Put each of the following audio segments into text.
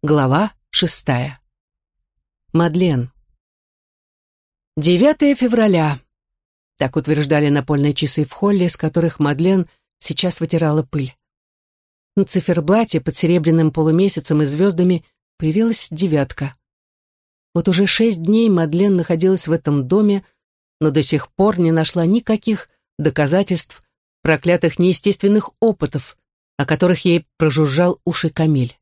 Глава шестая. Мадлен. 9 февраля. Так утверждали напольные часы в холле, с которых Мадлен сейчас вытирала пыль. На циферблате под серебряным полумесяцем и звездами появилась девятка. Вот уже шесть дней Мадлен находилась в этом доме, но до сих пор не нашла никаких доказательств проклятых неестественных опытов, о которых ей прожужжал уши Камиль.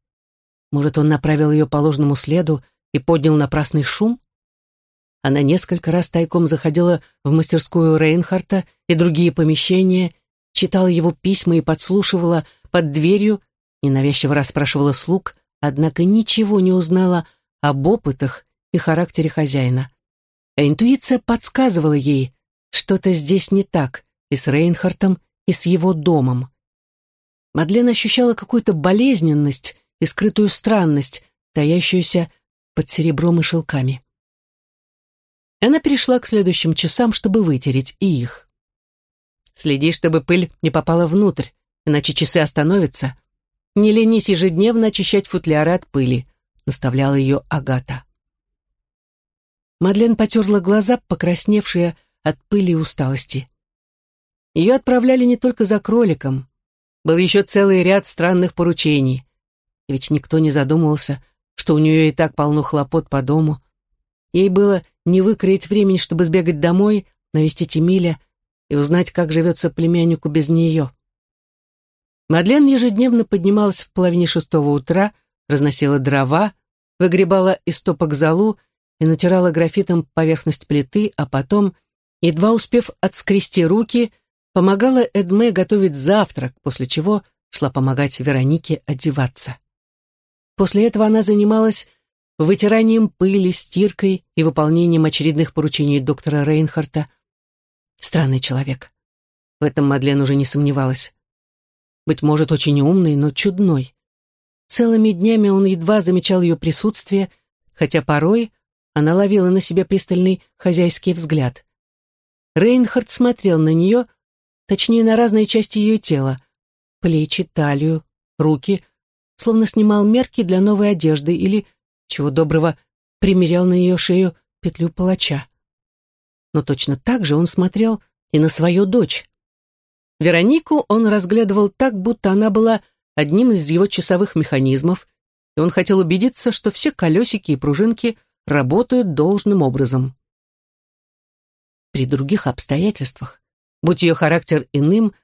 Может, он направил ее по ложному следу и поднял напрасный шум? Она несколько раз тайком заходила в мастерскую Рейнхарта и другие помещения, читала его письма и подслушивала под дверью, ненавязчиво расспрашивала слуг, однако ничего не узнала об опытах и характере хозяина. А интуиция подсказывала ей, что-то здесь не так и с Рейнхартом, и с его домом. Мадлен ощущала какую-то болезненность и скрытую странность, таящуюся под серебром и шелками. Она перешла к следующим часам, чтобы вытереть и их. «Следи, чтобы пыль не попала внутрь, иначе часы остановятся. Не ленись ежедневно очищать футляры от пыли», — наставляла ее Агата. Мадлен потерла глаза, покрасневшие от пыли и усталости. Ее отправляли не только за кроликом. Был еще целый ряд странных поручений. Ведь никто не задумывался, что у нее и так полно хлопот по дому. Ей было не выкроить времени, чтобы сбегать домой, навестить Эмиля и узнать, как живется племяннику без нее. Мадлен ежедневно поднималась в половине шестого утра, разносила дрова, выгребала из топок залу и натирала графитом поверхность плиты, а потом, едва успев отскрести руки, помогала Эдме готовить завтрак, после чего шла помогать Веронике одеваться. После этого она занималась вытиранием пыли, стиркой и выполнением очередных поручений доктора Рейнхарта. Странный человек. В этом Мадлен уже не сомневалась. Быть может, очень умный, но чудной. Целыми днями он едва замечал ее присутствие, хотя порой она ловила на себе пристальный хозяйский взгляд. Рейнхард смотрел на нее, точнее, на разные части ее тела, плечи, талию, руки — словно снимал мерки для новой одежды или, чего доброго, примерял на ее шею петлю палача. Но точно так же он смотрел и на свою дочь. Веронику он разглядывал так, будто она была одним из его часовых механизмов, и он хотел убедиться, что все колесики и пружинки работают должным образом. При других обстоятельствах, будь ее характер иным,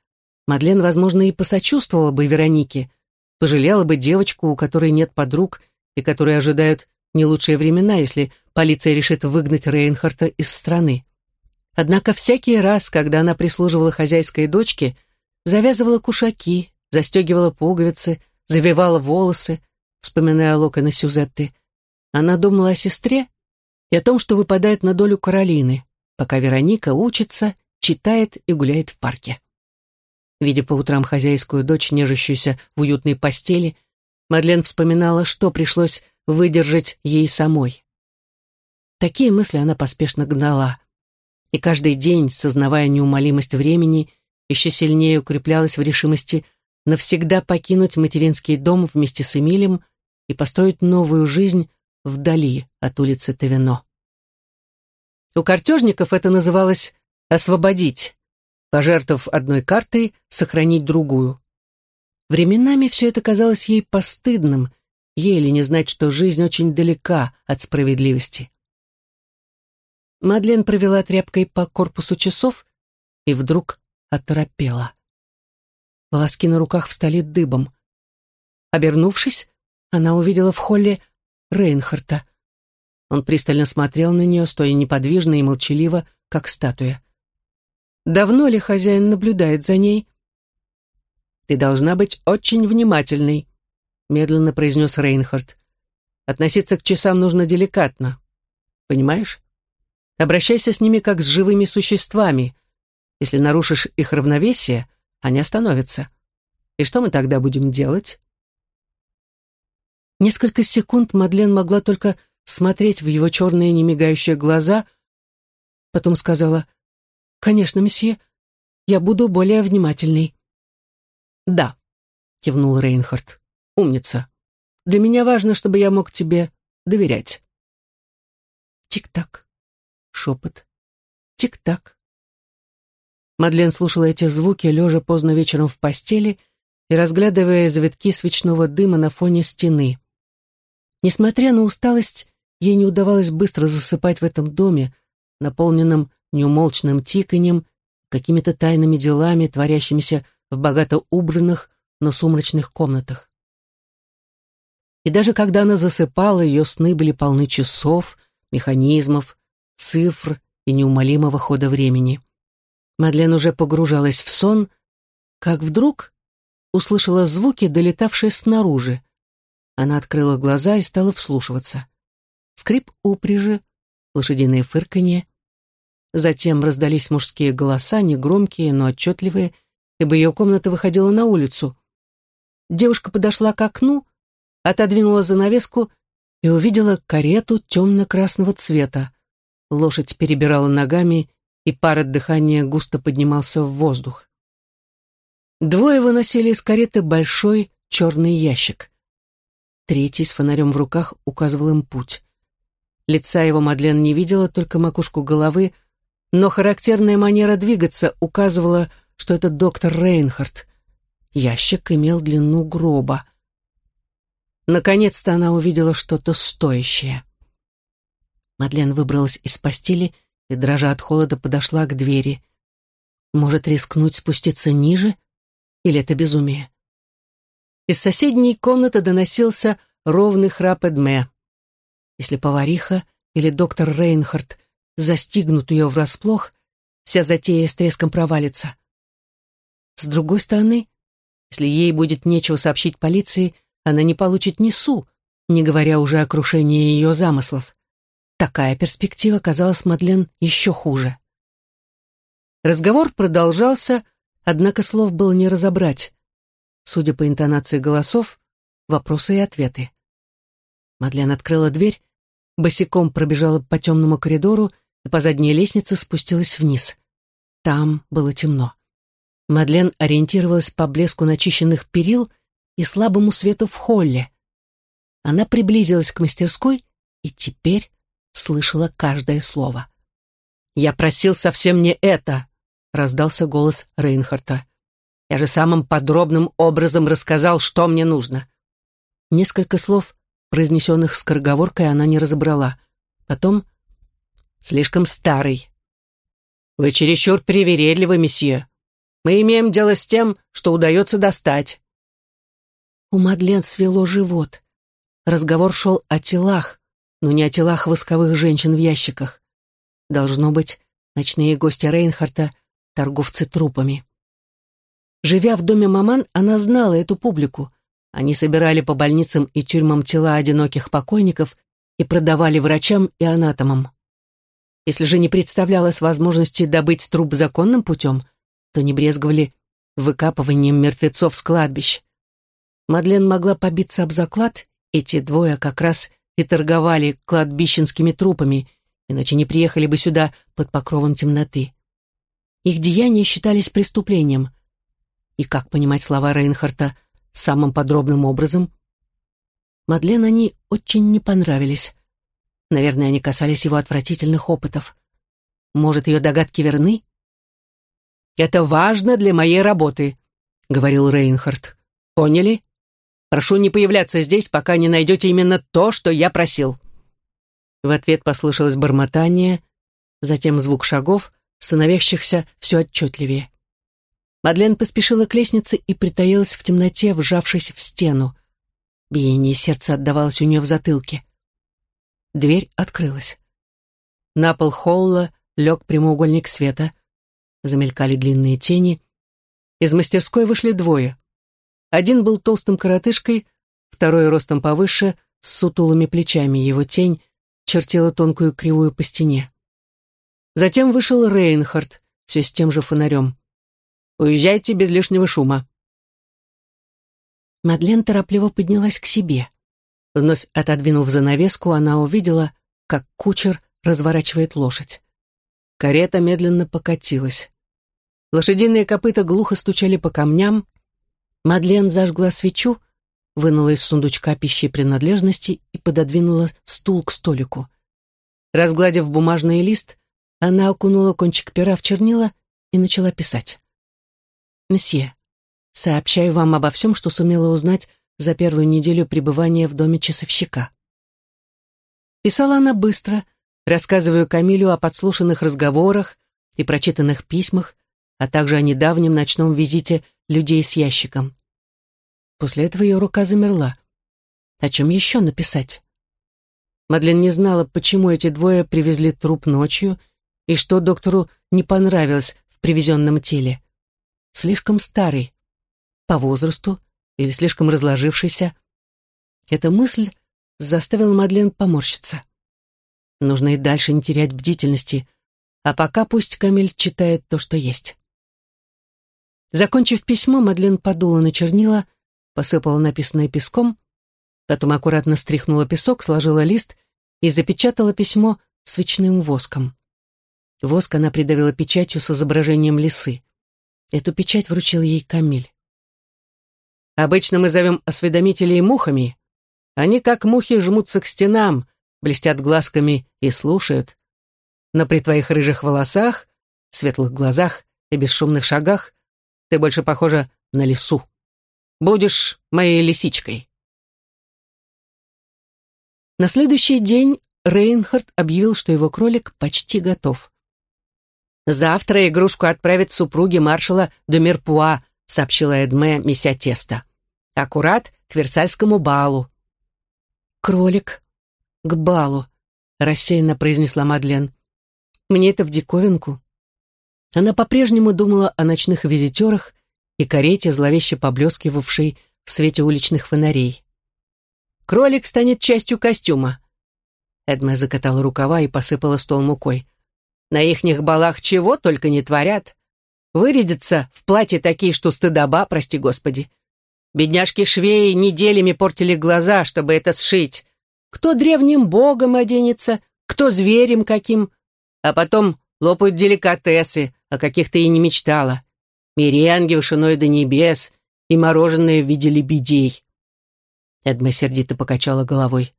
Мадлен, возможно, и посочувствовала бы Веронике, пожалела бы девочку, у которой нет подруг и которые ожидают не лучшие времена, если полиция решит выгнать Рейнхарта из страны. Однако всякий раз, когда она прислуживала хозяйской дочке, завязывала кушаки, застегивала пуговицы, завивала волосы, вспоминая локоны Сюзетты, она думала о сестре и о том, что выпадает на долю Каролины, пока Вероника учится, читает и гуляет в парке. Видя по утрам хозяйскую дочь, нежащуюся в уютной постели, Мадлен вспоминала, что пришлось выдержать ей самой. Такие мысли она поспешно гнала. И каждый день, сознавая неумолимость времени, еще сильнее укреплялась в решимости навсегда покинуть материнский дом вместе с Эмилем и построить новую жизнь вдали от улицы Тавино. У картежников это называлось «освободить», пожертвовав одной картой, сохранить другую. Временами все это казалось ей постыдным, еле не знать, что жизнь очень далека от справедливости. Мадлен провела тряпкой по корпусу часов и вдруг оторопела. Волоски на руках встали дыбом. Обернувшись, она увидела в холле Рейнхарта. Он пристально смотрел на нее, стоя неподвижно и молчаливо, как статуя. Давно ли хозяин наблюдает за ней? Ты должна быть очень внимательной, медленно произнес Рейнхард. Относиться к часам нужно деликатно. Понимаешь? Обращайся с ними как с живыми существами. Если нарушишь их равновесие, они остановятся. И что мы тогда будем делать? Несколько секунд Мадлен могла только смотреть в его черные немигающие глаза, потом сказала — «Конечно, месье. Я буду более внимательный». «Да», — кивнул Рейнхард. «Умница. Для меня важно, чтобы я мог тебе доверять. Тик-так. Шепот. Тик-так. Мадлен слушала эти звуки, лежа поздно вечером в постели и разглядывая завитки свечного дыма на фоне стены. Несмотря на усталость, ей не удавалось быстро засыпать в этом доме, наполненном неумолчным тиканьем, какими-то тайными делами, творящимися в богато убранных, но сумрачных комнатах. И даже когда она засыпала, ее сны были полны часов, механизмов, цифр и неумолимого хода времени. Мадлен уже погружалась в сон, как вдруг услышала звуки, долетавшие снаружи. Она открыла глаза и стала вслушиваться. Скрип упряжи, лошадиное фырканье. Затем раздались мужские голоса, негромкие, но отчетливые, ибо ее комната выходила на улицу. Девушка подошла к окну, отодвинула занавеску и увидела карету темно-красного цвета. Лошадь перебирала ногами, и пар от дыхания густо поднимался в воздух. Двое выносили из кареты большой черный ящик. Третий с фонарем в руках указывал им путь. Лица его Мадлен не видела, только макушку головы, но характерная манера двигаться указывала, что это доктор Рейнхард. Ящик имел длину гроба. Наконец-то она увидела что-то стоящее. Мадлен выбралась из постели и, дрожа от холода, подошла к двери. Может рискнуть спуститься ниже? Или это безумие? Из соседней комнаты доносился ровный храп Эдме. Если повариха или доктор Рейнхард застигнут ее врасплох, вся затея с треском провалится. С другой стороны, если ей будет нечего сообщить полиции, она не получит ни су, не говоря уже о крушении ее замыслов. Такая перспектива казалась Мадлен еще хуже. Разговор продолжался, однако слов было не разобрать. Судя по интонации голосов, вопросы и ответы. Мадлен открыла дверь, босиком пробежала по темному коридору и по задней лестнице спустилась вниз. Там было темно. Мадлен ориентировалась по блеску начищенных перил и слабому свету в холле. Она приблизилась к мастерской и теперь слышала каждое слово. «Я просил совсем не это», — раздался голос Рейнхарта. «Я же самым подробным образом рассказал, что мне нужно». Несколько слов, произнесенных скороговоркой, она не разобрала. Потом «слишком старый». «Вы чересчур привередливы, месье. Мы имеем дело с тем, что удается достать». У Мадлен свело живот. Разговор шел о телах, но не о телах восковых женщин в ящиках. Должно быть, ночные гости Рейнхарта — торговцы трупами. Живя в доме маман, она знала эту публику. Они собирали по больницам и тюрьмам тела одиноких покойников и продавали врачам и анатомам. Если же не представлялось возможности добыть труп законным путем, то не брезговали выкапыванием мертвецов с кладбищ. Мадлен могла побиться об заклад, эти двое как раз и торговали кладбищенскими трупами, иначе не приехали бы сюда под покровом темноты. Их деяния считались преступлением. И как понимать слова Рейнхарта самым подробным образом? Мадлен они очень не понравились. Наверное, они касались его отвратительных опытов. Может, ее догадки верны? «Это важно для моей работы», — говорил Рейнхард. «Поняли? Прошу не появляться здесь, пока не найдете именно то, что я просил». В ответ послышалось бормотание, затем звук шагов, становящихся все отчетливее. Мадлен поспешила к лестнице и притаилась в темноте, вжавшись в стену. Биение сердца отдавалось у нее в затылке. Дверь открылась. На пол холла лег прямоугольник света. Замелькали длинные тени. Из мастерской вышли двое. Один был толстым коротышкой, второй ростом повыше, с сутулыми плечами, его тень чертила тонкую кривую по стене. Затем вышел Рейнхард, все с тем же фонарем. «Уезжайте без лишнего шума». Мадлен торопливо поднялась к себе. Вновь отодвинув занавеску, она увидела, как кучер разворачивает лошадь. Карета медленно покатилась. Лошадиные копыта глухо стучали по камням, Мадлен зажгла свечу, вынула из сундучка пищи принадлежности и пододвинула стул к столику. Разгладив бумажный лист, она окунула кончик пера в чернила и начала писать. «Месье, сообщаю вам обо всем, что сумела узнать за первую неделю пребывания в доме часовщика». Писала она быстро, рассказывая Камилю о подслушанных разговорах и прочитанных письмах, а также о недавнем ночном визите людей с ящиком. После этого ее рука замерла. О чем еще написать? Мадлен не знала, почему эти двое привезли труп ночью и что доктору не понравилось в привезенном теле. Слишком старый, по возрасту или слишком разложившийся. Эта мысль заставила Мадлен поморщиться. Нужно и дальше не терять бдительности, а пока пусть Камиль читает то, что есть. Закончив письмо, Мадлен подула на чернила посыпала написанное песком, потом аккуратно стряхнула песок, сложила лист и запечатала письмо свечным воском. Воск она придавила печатью с изображением лисы. Эту печать вручил ей Камиль. «Обычно мы зовем осведомителей мухами. Они, как мухи, жмутся к стенам, блестят глазками и слушают. Но при твоих рыжих волосах, светлых глазах и бесшумных шагах ты больше похожа на лису». Будешь моей лисичкой. На следующий день Рейнхард объявил, что его кролик почти готов. «Завтра игрушку отправят супруге маршала де Мерпуа», сообщила Эдме, меся тесто. «Аккурат к Версальскому балу». «Кролик к балу», — рассеянно произнесла Мадлен. «Мне это в диковинку». Она по-прежнему думала о ночных визитерах и карете, зловеще поблескивавшей в свете уличных фонарей. «Кролик станет частью костюма». Эдме закатала рукава и посыпала стол мукой. «На ихних балах чего только не творят. Вырядятся в платье такие, что стыдоба, прости господи. Бедняжки-швеи неделями портили глаза, чтобы это сшить. Кто древним богом оденется, кто зверем каким. А потом лопают деликатесы, о каких ты и не мечтала меренги вышиной до небес и мороженое в виде лебедей. Эдма сердито покачала головой.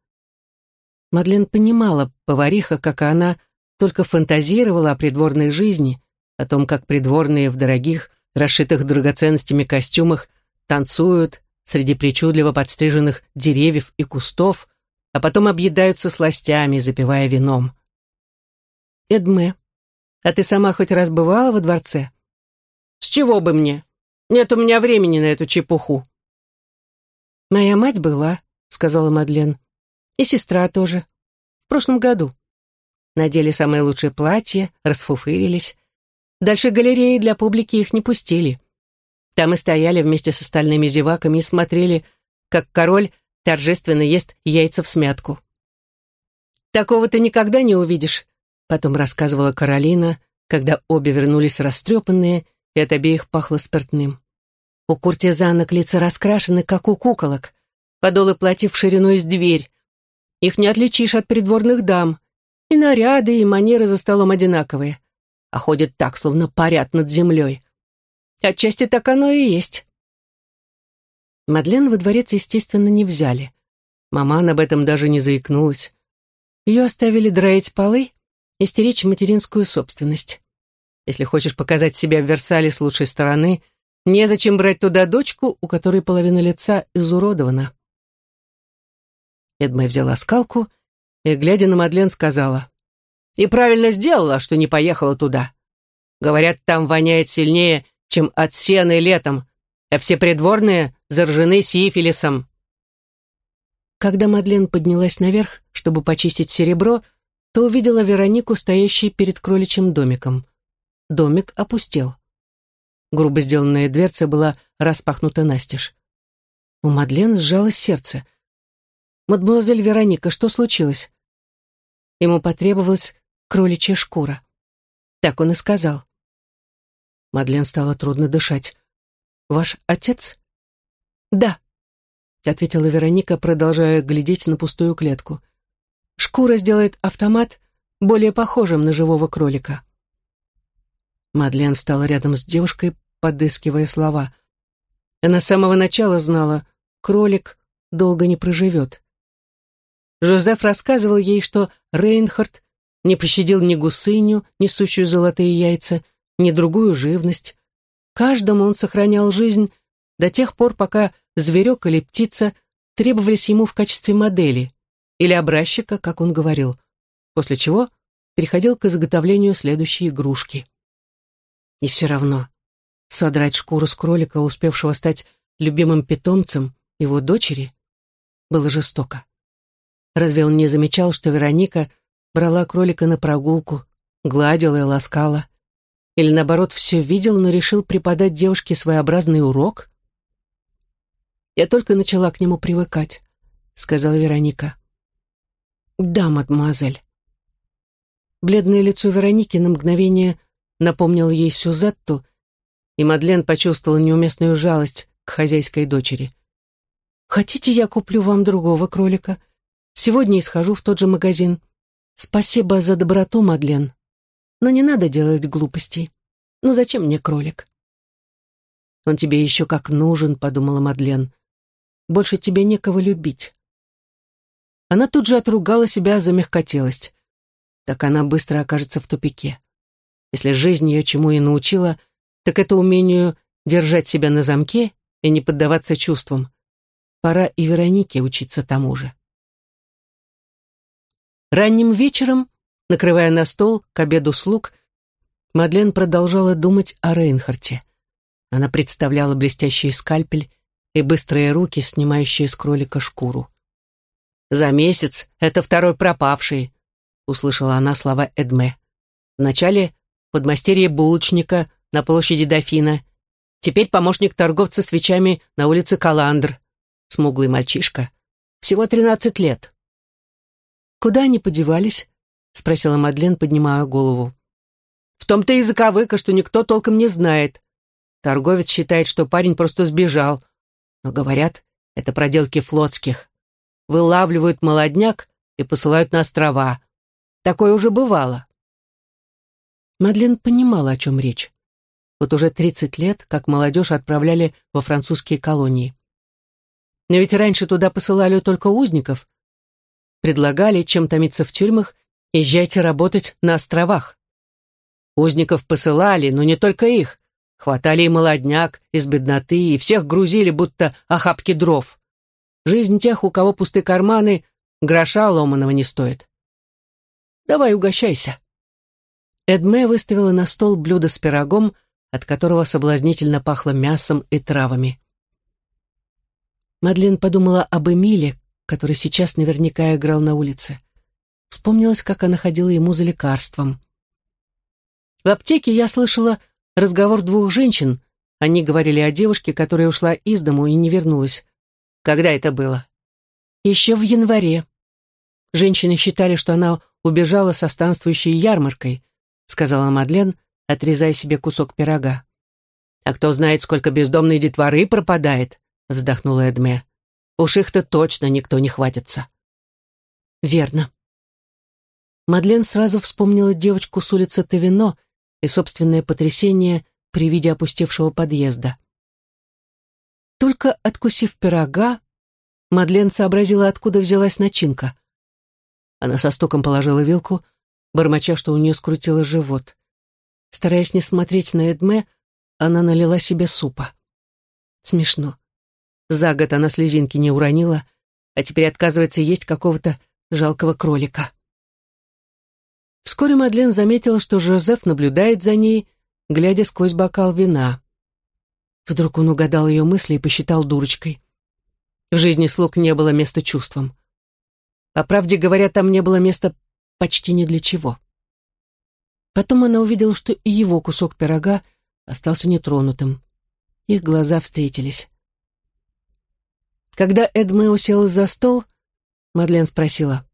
Мадлен понимала, повариха, как она, только фантазировала о придворной жизни, о том, как придворные в дорогих, расшитых драгоценностями костюмах танцуют среди причудливо подстриженных деревьев и кустов, а потом объедаются сластями, запивая вином. «Эдме, а ты сама хоть раз бывала во дворце?» чего бы мне? Нет у меня времени на эту чепуху». «Моя мать была», — сказала Мадлен. «И сестра тоже. В прошлом году. Надели самое лучшее платье, расфуфырились. Дальше галереи для публики их не пустили. Там мы стояли вместе с остальными зеваками и смотрели, как король торжественно ест яйца в смятку. «Такого ты никогда не увидишь», — потом рассказывала Каролина, когда обе вернулись растрепанные и от обеих пахло спиртным. У куртизанок лица раскрашены, как у куколок, подолы платьев шириной с дверь. Их не отличишь от придворных дам. И наряды, и манеры за столом одинаковые. А ходят так, словно парят над землей. Отчасти так оно и есть. Мадлен во дворец, естественно, не взяли. Маман об этом даже не заикнулась. Ее оставили драить полы и стеречь материнскую собственность. Если хочешь показать себя в Версале с лучшей стороны, незачем брать туда дочку, у которой половина лица изуродована. Эдмэ взяла скалку и, глядя на Мадлен, сказала, «И правильно сделала, что не поехала туда. Говорят, там воняет сильнее, чем от сены летом, а все придворные заражены сифилисом». Когда Мадлен поднялась наверх, чтобы почистить серебро, то увидела Веронику, стоящей перед кроличьим домиком домик опустел. Грубо сделанная дверца была распахнута настежь. У Мадлен сжалось сердце. «Мадемуазель Вероника, что случилось?» Ему потребовалась кроличья шкура. Так он и сказал. Мадлен стало трудно дышать. «Ваш отец?» «Да», — ответила Вероника, продолжая глядеть на пустую клетку. «Шкура сделает автомат более похожим на живого кролика». Мадлен встала рядом с девушкой, подыскивая слова. Она с самого начала знала, кролик долго не проживет. Жозеф рассказывал ей, что Рейнхард не пощадил ни гусыню, несущую золотые яйца, ни другую живность. Каждому он сохранял жизнь до тех пор, пока зверек или птица требовались ему в качестве модели или образчика, как он говорил, после чего переходил к изготовлению следующей игрушки. И все равно содрать шкуру с кролика, успевшего стать любимым питомцем его дочери, было жестоко. Разве он не замечал, что Вероника брала кролика на прогулку, гладила и ласкала? Или, наоборот, все видел, но решил преподать девушке своеобразный урок? «Я только начала к нему привыкать», — сказала Вероника. «Да, мадемуазель». Бледное лицо Вероники на мгновение напомнил ей Сюзетту, и Мадлен почувствовала неуместную жалость к хозяйской дочери. «Хотите, я куплю вам другого кролика? Сегодня и схожу в тот же магазин. Спасибо за доброту, Мадлен. Но не надо делать глупостей. Ну зачем мне кролик?» «Он тебе еще как нужен», — подумала Мадлен. «Больше тебе некого любить». Она тут же отругала себя за мягкотелость. Так она быстро окажется в тупике. Если жизнь ее чему и научила, так это умению держать себя на замке и не поддаваться чувствам. Пора и Веронике учиться тому же. Ранним вечером, накрывая на стол к обеду слуг, Мадлен продолжала думать о Рейнхарте. Она представляла блестящий скальпель и быстрые руки, снимающие с кролика шкуру. «За месяц это второй пропавший», — услышала она слова Эдме. «Вначале подмастерье булочника на площади Дофина. Теперь помощник торговца свечами на улице Каландр. Смуглый мальчишка. Всего тринадцать лет. «Куда они подевались?» — спросила Мадлен, поднимая голову. «В том-то и заковыка, что никто толком не знает. Торговец считает, что парень просто сбежал. Но, говорят, это проделки флотских. Вылавливают молодняк и посылают на острова. Такое уже бывало. Мадлен понимала, о чем речь. Вот уже 30 лет, как молодежь отправляли во французские колонии. Но ведь раньше туда посылали только узников. Предлагали, чем томиться в тюрьмах, езжайте работать на островах. Узников посылали, но не только их. Хватали и молодняк из бедноты, и всех грузили, будто охапки дров. Жизнь тех, у кого пустые карманы, гроша ломаного не стоит. Давай угощайся. Эдме выставила на стол блюдо с пирогом, от которого соблазнительно пахло мясом и травами. Мадлен подумала об Эмиле, который сейчас наверняка играл на улице. Вспомнилось, как она ходила ему за лекарством. В аптеке я слышала разговор двух женщин. Они говорили о девушке, которая ушла из дому и не вернулась. Когда это было? Еще в январе. Женщины считали, что она убежала со станствующей ярмаркой, сказала Мадлен, отрезая себе кусок пирога. «А кто знает, сколько бездомной детворы пропадает?» вздохнула Эдме. «Уж их-то точно никто не хватится». «Верно». Мадлен сразу вспомнила девочку с улицы Тавино и собственное потрясение при виде опустевшего подъезда. Только откусив пирога, Мадлен сообразила, откуда взялась начинка. Она со стуком положила вилку, бормоча, что у нее скрутило живот. Стараясь не смотреть на Эдме, она налила себе супа. Смешно. За год она слезинки не уронила, а теперь отказывается есть какого-то жалкого кролика. Вскоре Мадлен заметила, что Жозеф наблюдает за ней, глядя сквозь бокал вина. Вдруг он угадал ее мысли и посчитал дурочкой. В жизни слуг не было места чувствам. По правде говоря, там не было места почти ни для чего. Потом она увидела, что и его кусок пирога остался нетронутым. Их глаза встретились. Когда Эдме уселась за стол, Мадлен спросила,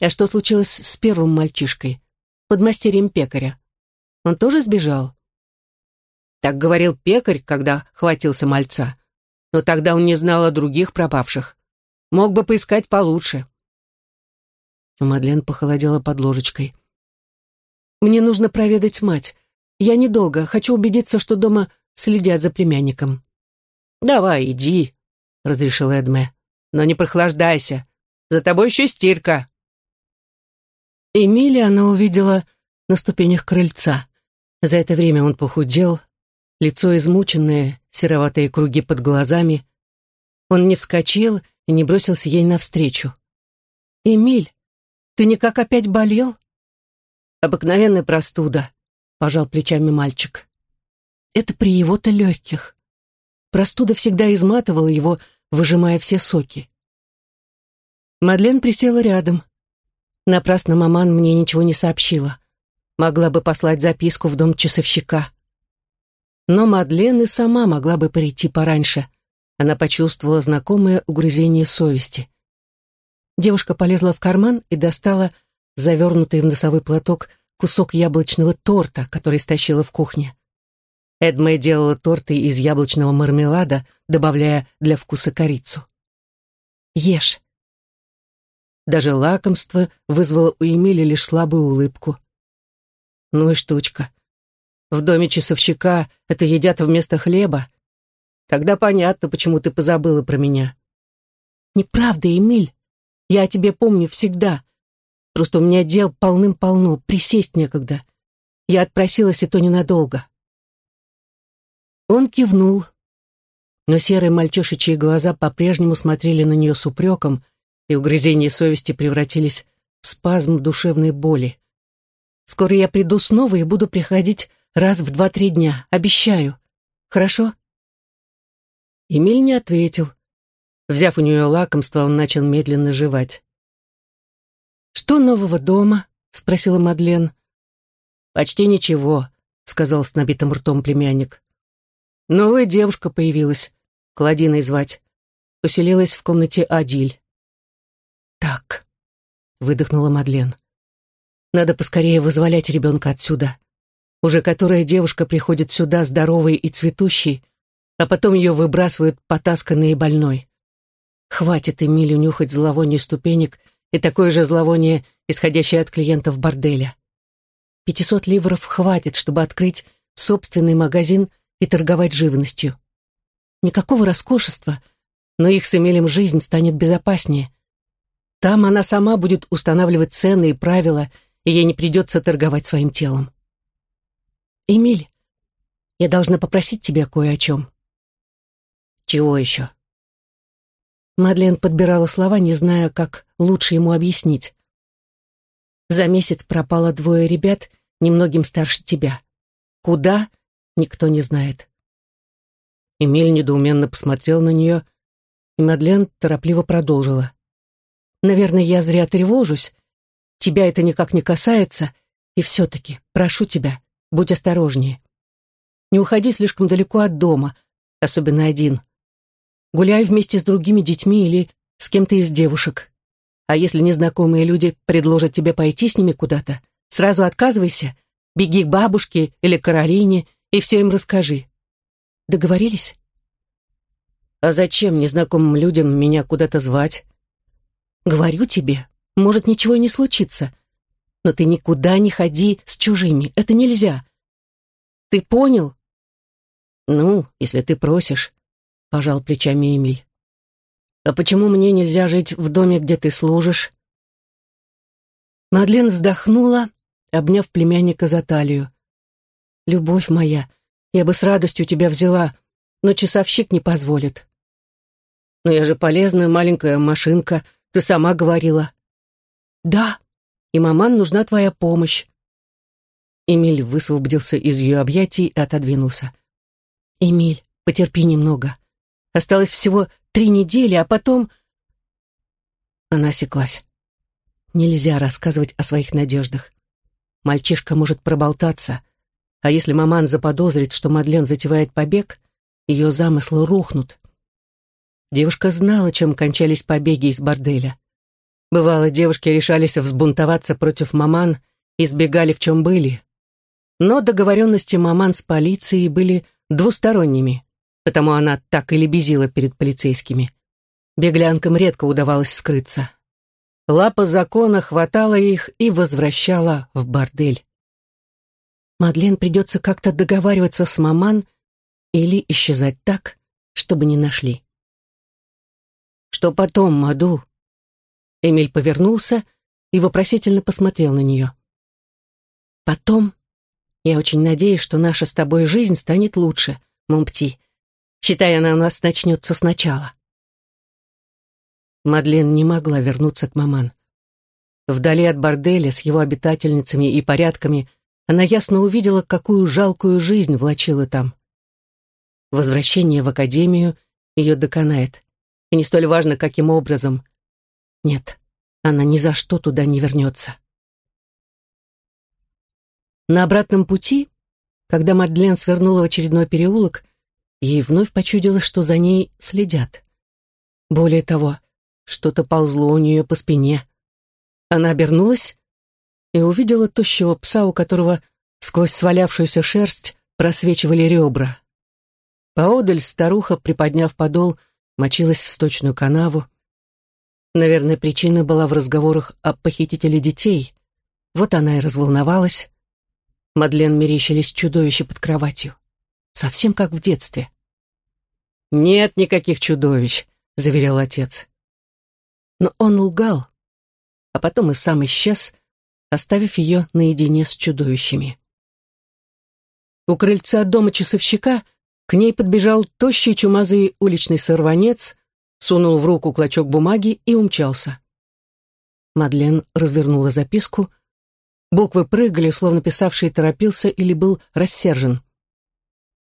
«А что случилось с первым мальчишкой, подмастерьем пекаря? Он тоже сбежал?» Так говорил пекарь, когда хватился мальца. Но тогда он не знал о других пропавших. Мог бы поискать получше. Мадлен похолодела под ложечкой. «Мне нужно проведать мать. Я недолго. Хочу убедиться, что дома следят за племянником». «Давай, иди», — разрешил Эдме. но не прохлаждайся. За тобой еще стирка». Эмили она увидела на ступенях крыльца. За это время он похудел, лицо измученное, сероватые круги под глазами. Он не вскочил и не бросился ей навстречу. «Эмиль, ты никак опять болел?» «Обыкновенная простуда», — пожал плечами мальчик. «Это при его-то легких. Простуда всегда изматывала его, выжимая все соки». Мадлен присела рядом. Напрасно маман мне ничего не сообщила. Могла бы послать записку в дом часовщика. Но Мадлен и сама могла бы прийти пораньше. Она почувствовала знакомое угрызение совести. Девушка полезла в карман и достала завернутый в носовой платок кусок яблочного торта, который стащила в кухне. Эдме делала торты из яблочного мармелада, добавляя для вкуса корицу. «Ешь». Даже лакомство вызвало у Эмили лишь слабую улыбку. «Ну и штучка. В доме часовщика это едят вместо хлеба. Тогда понятно, почему ты позабыла про меня». «Неправда, Эмиль. Я о тебе помню всегда. Просто у меня дел полным-полно, присесть некогда. Я отпросилась, и то ненадолго». Он кивнул, но серые мальчишечьи глаза по-прежнему смотрели на нее с упреком, и угрызения совести превратились в спазм душевной боли. «Скоро я приду снова и буду приходить раз в два-три дня, обещаю. Хорошо?» Эмиль не ответил. Взяв у нее лакомство, он начал медленно жевать. «Что нового дома?» — спросила Мадлен. «Почти ничего», — сказал с набитым ртом племянник. «Новая девушка появилась, Кладиной звать. Поселилась в комнате Адиль». «Так», — выдохнула Мадлен. «Надо поскорее вызволять ребенка отсюда. Уже которая девушка приходит сюда здоровой и цветущей, а потом ее выбрасывают потасканной и больной. Хватит Эмилю нюхать зловоние ступенек и такое же зловоние, исходящее от клиентов борделя. Пятисот ливров хватит, чтобы открыть собственный магазин и торговать живностью. Никакого роскошества, но их с Эмилем жизнь станет безопаснее. Там она сама будет устанавливать цены и правила, и ей не придется торговать своим телом. «Эмиль, я должна попросить тебя кое о чем». «Чего еще?» Мадлен подбирала слова, не зная, как лучше ему объяснить. За месяц пропало двое ребят, немногим старше тебя. Куда? Никто не знает. Эмиль недоуменно посмотрел на нее, и Мадлен торопливо продолжила. «Наверное, я зря тревожусь. Тебя это никак не касается, и все-таки, прошу тебя, будь осторожнее. Не уходи слишком далеко от дома, особенно один. Гуляй вместе с другими детьми или с кем-то из девушек. А если незнакомые люди предложат тебе пойти с ними куда-то, сразу отказывайся, беги к бабушке или Каролине и все им расскажи. Договорились? А зачем незнакомым людям меня куда-то звать? Говорю тебе, может, ничего и не случится. Но ты никуда не ходи с чужими, это нельзя. Ты понял? Ну, если ты просишь пожал плечами Эмиль. «А почему мне нельзя жить в доме, где ты служишь?» Мадлен вздохнула, обняв племянника за талию. «Любовь моя, я бы с радостью тебя взяла, но часовщик не позволит». «Но я же полезная маленькая машинка, ты сама говорила». «Да, и маман нужна твоя помощь». Эмиль высвободился из ее объятий и отодвинулся. «Эмиль, потерпи немного. Осталось всего три недели, а потом... Она осеклась. Нельзя рассказывать о своих надеждах. Мальчишка может проболтаться, а если маман заподозрит, что Мадлен затевает побег, ее замыслы рухнут. Девушка знала, чем кончались побеги из борделя. Бывало, девушки решались взбунтоваться против маман и сбегали в чем были. Но договоренности маман с полицией были двусторонними потому она так и лебезила перед полицейскими. Беглянкам редко удавалось скрыться. Лапа закона хватала их и возвращала в бордель. Мадлен придется как-то договариваться с маман или исчезать так, чтобы не нашли. «Что потом, Маду?» Эмиль повернулся и вопросительно посмотрел на нее. «Потом я очень надеюсь, что наша с тобой жизнь станет лучше, Момпти. Считай, она у нас начнется сначала». Мадлен не могла вернуться к маман. Вдали от борделя с его обитательницами и порядками она ясно увидела, какую жалкую жизнь влачила там. Возвращение в академию ее доконает. И не столь важно, каким образом. Нет, она ни за что туда не вернется. На обратном пути, когда Мадлен свернула в очередной переулок, ей вновь почудилось, что за ней следят. Более того, что-то ползло у нее по спине. Она обернулась и увидела тощего пса, у которого сквозь свалявшуюся шерсть просвечивали ребра. Поодаль старуха, приподняв подол, мочилась в сточную канаву. Наверное, причина была в разговорах о похитителе детей. Вот она и разволновалась. Мадлен мерещились чудовища под кроватью. Совсем как в детстве. «Нет никаких чудовищ», — заверял отец. Но он лгал, а потом и сам исчез, оставив ее наедине с чудовищами. У крыльца дома часовщика к ней подбежал тощий чумазый уличный сорванец, сунул в руку клочок бумаги и умчался. Мадлен развернула записку. Буквы прыгали, словно писавший торопился или был рассержен.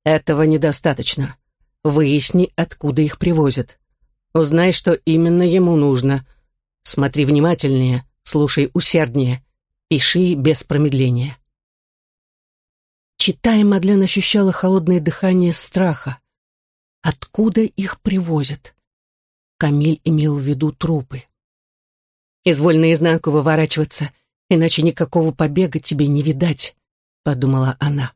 «Этого недостаточно. Выясни, откуда их привозят. Узнай, что именно ему нужно. Смотри внимательнее, слушай усерднее, пиши без промедления». Читая, Мадлен ощущала холодное дыхание страха. Откуда их привозят? Камиль имел в виду трупы. «Изволь наизнанку выворачиваться, иначе никакого побега тебе не видать», — подумала она.